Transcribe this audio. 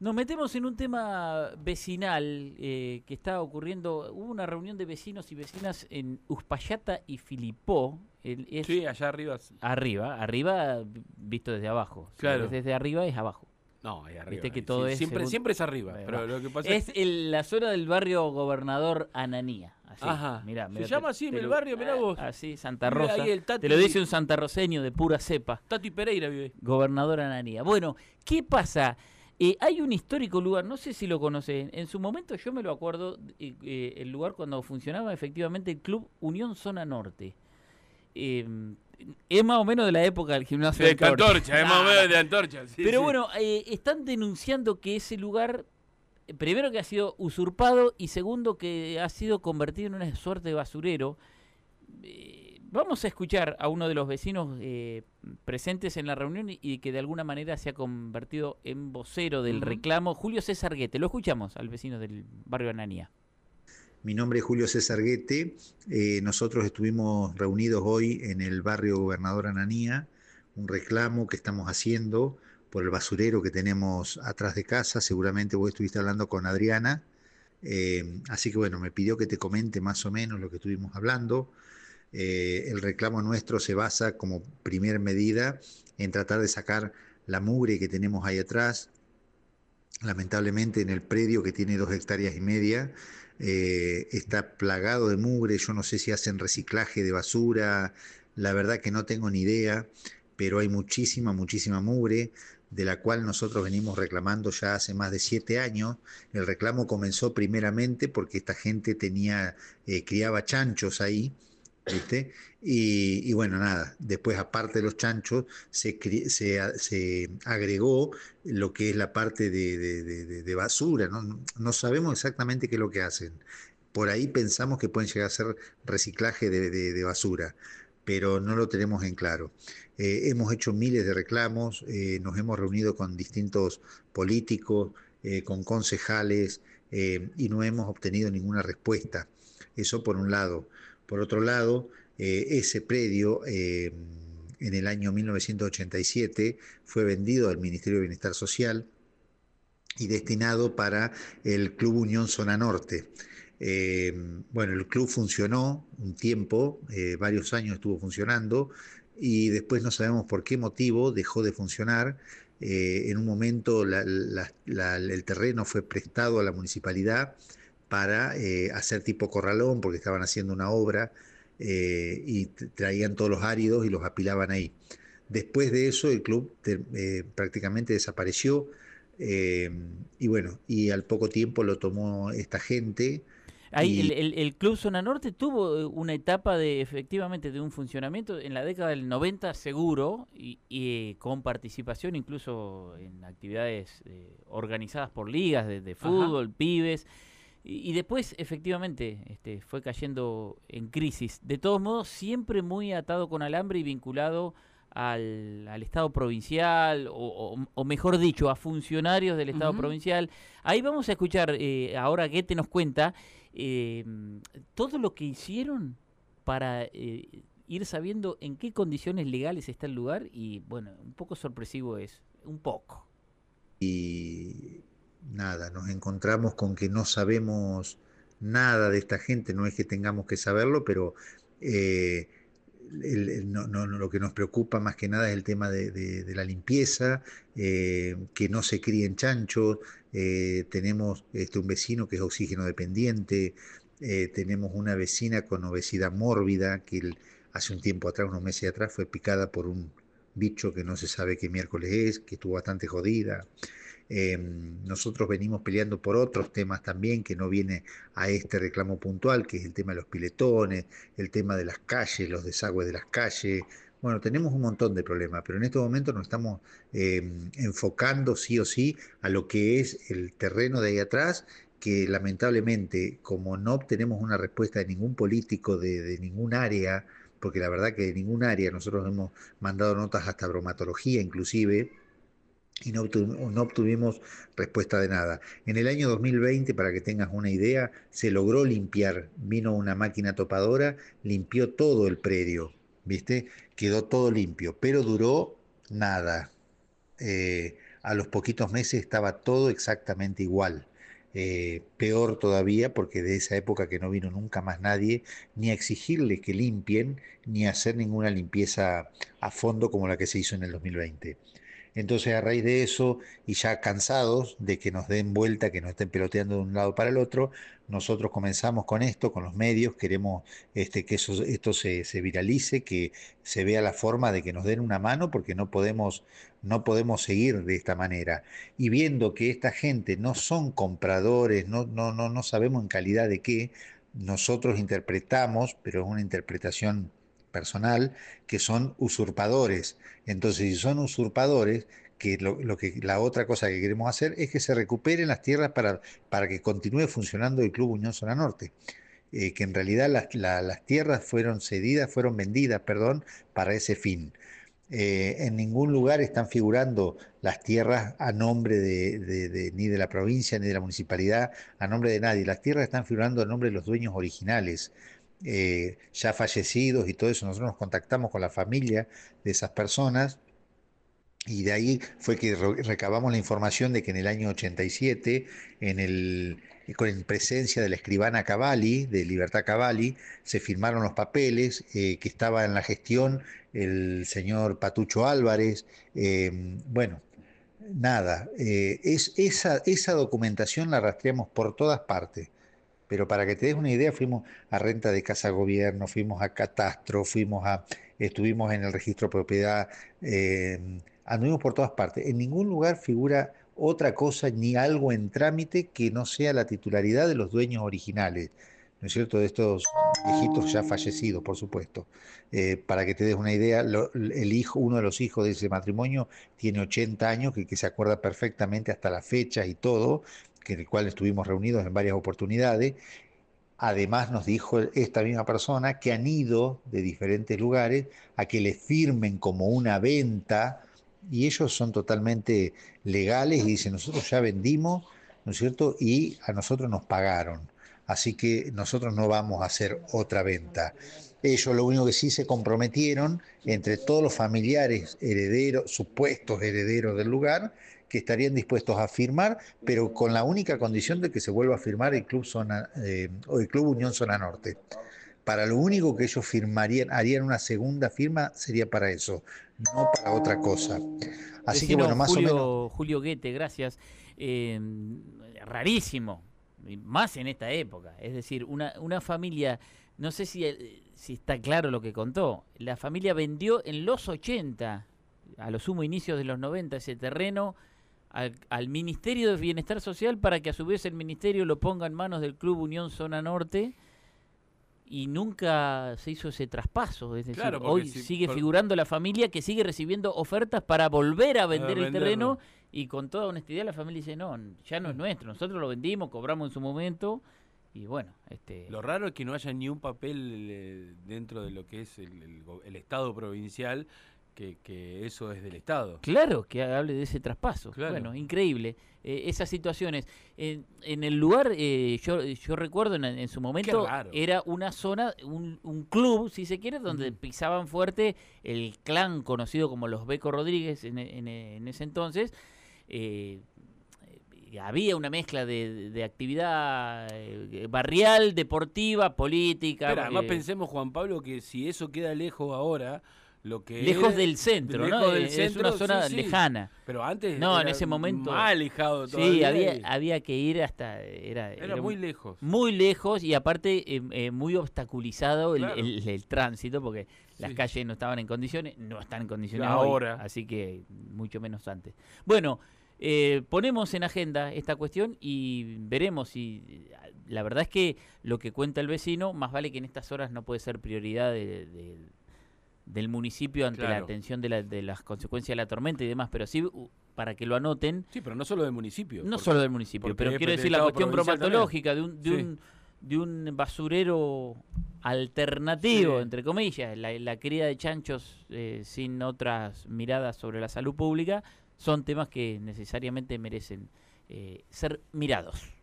Nos metemos en un tema vecinal eh, que está ocurriendo. Hubo una reunión de vecinos y vecinas en Uspallata y Filipó. sí, allá arriba. Arriba, arriba visto desde abajo. Claro. desde arriba es abajo. No, ahí arriba. Viste que todo es siempre, siempre es arriba. Pero lo que pasa es, la zona del barrio Gobernador Ananía. Así, Ajá. Mirá, Se llama así el barrio, mirá vos. Así, Santa Rosa. te lo dice un santarroseño de pura cepa. Tati Pereira vive. Gobernador Ananía. Bueno, ¿qué pasa? Eh, hay un histórico lugar, no sé si lo conocen, en su momento yo me lo acuerdo, eh, eh, el lugar cuando funcionaba efectivamente el Club Unión Zona Norte. Em, es más o menos de la época del gimnasio de, Antorcha. es más o menos de Antorcha. Pero bueno, están denunciando que ese lugar, primero que ha sido usurpado y segundo que ha sido convertido en una suerte de basurero. Vamos a escuchar a uno de los vecinos eh, presentes en la reunión y, que de alguna manera se ha convertido en vocero del reclamo, Julio César Guete. Lo escuchamos al vecino del barrio Ananía. Mi nombre es Julio César Guete. Eh, nosotros estuvimos reunidos hoy en el barrio Gobernador Ananía, un reclamo que estamos haciendo por el basurero que tenemos atrás de casa. Seguramente vos estuviste hablando con Adriana. Eh, así que bueno, me pidió que te comente más o menos lo que estuvimos hablando. Eh, el reclamo nuestro se basa como primer medida en tratar de sacar la mugre que tenemos ahí atrás. Lamentablemente en el predio que tiene dos hectáreas y media eh, está plagado de mugre, yo no sé si hacen reciclaje de basura, la verdad que no tengo ni idea, pero hay muchísima, muchísima mugre de la cual nosotros venimos reclamando ya hace más de siete años. El reclamo comenzó primeramente porque esta gente tenía, eh, criaba chanchos ahí, y, bueno, nada, después aparte de los chanchos se, se, agregó lo que es la parte de, basura, ¿no? no sabemos exactamente qué es lo que hacen. Por ahí pensamos que pueden llegar a ser reciclaje de, basura, pero no lo tenemos en claro. Eh, hemos hecho miles de reclamos, eh, nos hemos reunido con distintos políticos, eh, con concejales, y no hemos obtenido ninguna respuesta. Eso por un lado. Por otro lado, eh, ese predio eh, en el año 1987 fue vendido al Ministerio de Bienestar Social y destinado para el Club Unión Zona Norte. Eh, bueno, el club funcionó un tiempo, varios años estuvo funcionando y después no sabemos por qué motivo dejó de funcionar. en un momento el terreno fue prestado a la municipalidad para eh, hacer tipo corralón, porque estaban haciendo una obra eh, y traían todos los áridos y los apilaban ahí. Después de eso el club eh, prácticamente desapareció y bueno, y al poco tiempo lo tomó esta gente. Ahí el, Club Zona Norte tuvo una etapa de efectivamente de un funcionamiento en la década del 90 seguro y, con participación incluso en actividades organizadas por ligas de, fútbol, pibes. Y, después, efectivamente, este, fue cayendo en crisis. De todos modos, siempre muy atado con alambre y vinculado al, Estado provincial, o, mejor dicho, a funcionarios del Estado provincial. Ahí vamos a escuchar, eh, ahora Guete nos cuenta, eh, todo lo que hicieron para eh, ir sabiendo en qué condiciones legales está el lugar y, bueno, un poco sorpresivo es, un poco. Y nada, nos encontramos con que no sabemos nada de esta gente, no es que tengamos que saberlo, pero eh, lo que nos preocupa más que nada es el tema de, la limpieza, eh, que no se críen chanchos, eh, tenemos este, un vecino que es oxígeno dependiente, tenemos una vecina con obesidad mórbida que hace un tiempo atrás, unos meses atrás, fue picada por un bicho que no se sabe qué miércoles es, que estuvo bastante jodida. Em, nosotros venimos peleando por otros temas también que no viene a este reclamo puntual, que es el tema de los piletones, el tema de las calles, los desagües de las calles. Bueno, tenemos un montón de problemas, pero en este momento nos estamos em, enfocando sí o sí a lo que es el terreno de ahí atrás, que lamentablemente, como no obtenemos una respuesta de ningún político de ningún área, porque la verdad que de ningún área nosotros hemos mandado notas hasta bromatología inclusive, y no obtuvimos, respuesta de nada. En el año 2020, para que tengas una idea, se logró limpiar, vino una máquina topadora, limpió todo el predio, ¿viste? Quedó todo limpio, pero duró nada. Eh, a los poquitos meses estaba todo exactamente igual. Eh, peor todavía porque de esa época que no vino nunca más nadie ni a exigirle que limpien ni a hacer ninguna limpieza a fondo como la que se hizo en el 2020. Entonces, a raíz de eso, y ya cansados de que nos den vuelta, que nos estén peloteando de un lado para el otro, nosotros comenzamos con esto, con los medios, queremos este, que eso, esto se, se, viralice, que se vea la forma de que nos den una mano, porque no podemos, no podemos seguir de esta manera. Y viendo que esta gente no son compradores, no, no, no, no sabemos en calidad de qué, nosotros interpretamos, pero es una interpretación personal que son usurpadores. Entonces, si son usurpadores, que lo, que la otra cosa que queremos hacer es que se recuperen las tierras para, para que continúe funcionando el Club Unión Zona Norte. Eh, que en realidad las, las, tierras fueron cedidas, fueron vendidas, perdón, para ese fin. Eh, en ningún lugar están figurando las tierras a nombre de, ni de la provincia ni de la municipalidad, a nombre de nadie. Las tierras están figurando a nombre de los dueños originales. Eh, ya fallecidos y todo eso, nosotros nos contactamos con la familia de esas personas y de ahí fue que recabamos la información de que en el año 87, en el, con presencia de la escribana Cavalli, de Libertad Cavalli, se firmaron los papeles, eh, que estaba en la gestión el señor Patucho Álvarez. Eh, bueno, nada, es, esa, esa documentación la rastreamos por todas partes. Pero para que te des una idea, fuimos a renta de casa gobierno, fuimos a catastro, fuimos a, estuvimos en el registro de propiedad, eh, anduvimos por todas partes. En ningún lugar figura otra cosa ni algo en trámite que no sea la titularidad de los dueños originales, ¿no es cierto? De estos viejitos ya fallecidos, por supuesto. Eh, para que te des una idea, el hijo, uno de los hijos de ese matrimonio tiene 80 años, que, que se acuerda perfectamente hasta la fecha y todo, en el cual estuvimos reunidos en varias oportunidades. Además nos dijo esta misma persona que han ido de diferentes lugares a que le firmen como una venta y ellos son totalmente legales y dicen nosotros ya vendimos, ¿no es cierto? Y a nosotros nos pagaron. Así que nosotros no vamos a hacer otra venta. Ellos lo único que sí se comprometieron entre todos los familiares herederos, supuestos herederos del lugar, que estarían dispuestos a firmar, pero con la única condición de que se vuelva a firmar el Club, Zona, eh, el Club Unión Zona Norte. Para lo único que ellos firmarían, harían una segunda firma, sería para eso, no para otra cosa. Así que bueno, más o menos. Julio Guete, gracias. Eh, rarísimo, más en esta época. Es decir, una, una familia, no sé si, eh, si está claro lo que contó, la familia vendió en los 80, a los sumo inicios de los 90, ese terreno al, Ministerio de Bienestar Social para que a su vez el Ministerio lo ponga en manos del Club Unión Zona Norte y nunca se hizo ese traspaso. Es decir, hoy sigue figurando la familia que sigue recibiendo ofertas para volver a vender el terreno y con toda honestidad la familia dice, no, ya no es nuestro, nosotros lo vendimos, cobramos en su momento y bueno. este Lo raro es que no haya ni un papel eh, dentro de lo que es el Estado provincial que, eso es del Estado. Claro, que hable de ese traspaso. Bueno, increíble. Eh, esas situaciones. en el lugar, eh, yo, yo recuerdo en, su momento, era una zona, un, un, club, si se quiere, donde pisaban fuerte el clan conocido como los Beco Rodríguez en, en ese entonces. Eh, había una mezcla de, de actividad barrial, deportiva, política. Pero además pensemos, Juan Pablo, que si eso queda lejos ahora, lejos del centro, ¿no? es una zona lejana. Pero antes no, en ese momento más alejado Sí, había había que ir hasta era, era, muy lejos. Muy lejos y aparte eh, eh, muy obstaculizado el, tránsito porque las calles no estaban en condiciones, no están en condiciones ahora, así que mucho menos antes. Bueno, eh, ponemos en agenda esta cuestión y veremos si la verdad es que lo que cuenta el vecino, más vale que en estas horas no puede ser prioridad de del municipio ante la atención de, de, las consecuencias de la tormenta y demás, pero sí para que lo anoten. Sí, pero no solo del municipio. No solo del municipio, pero quiero decir la cuestión bromatológica de un, de, un, de un basurero alternativo, entre comillas, la, la, cría de chanchos eh, sin otras miradas sobre la salud pública, son temas que necesariamente merecen eh, ser mirados.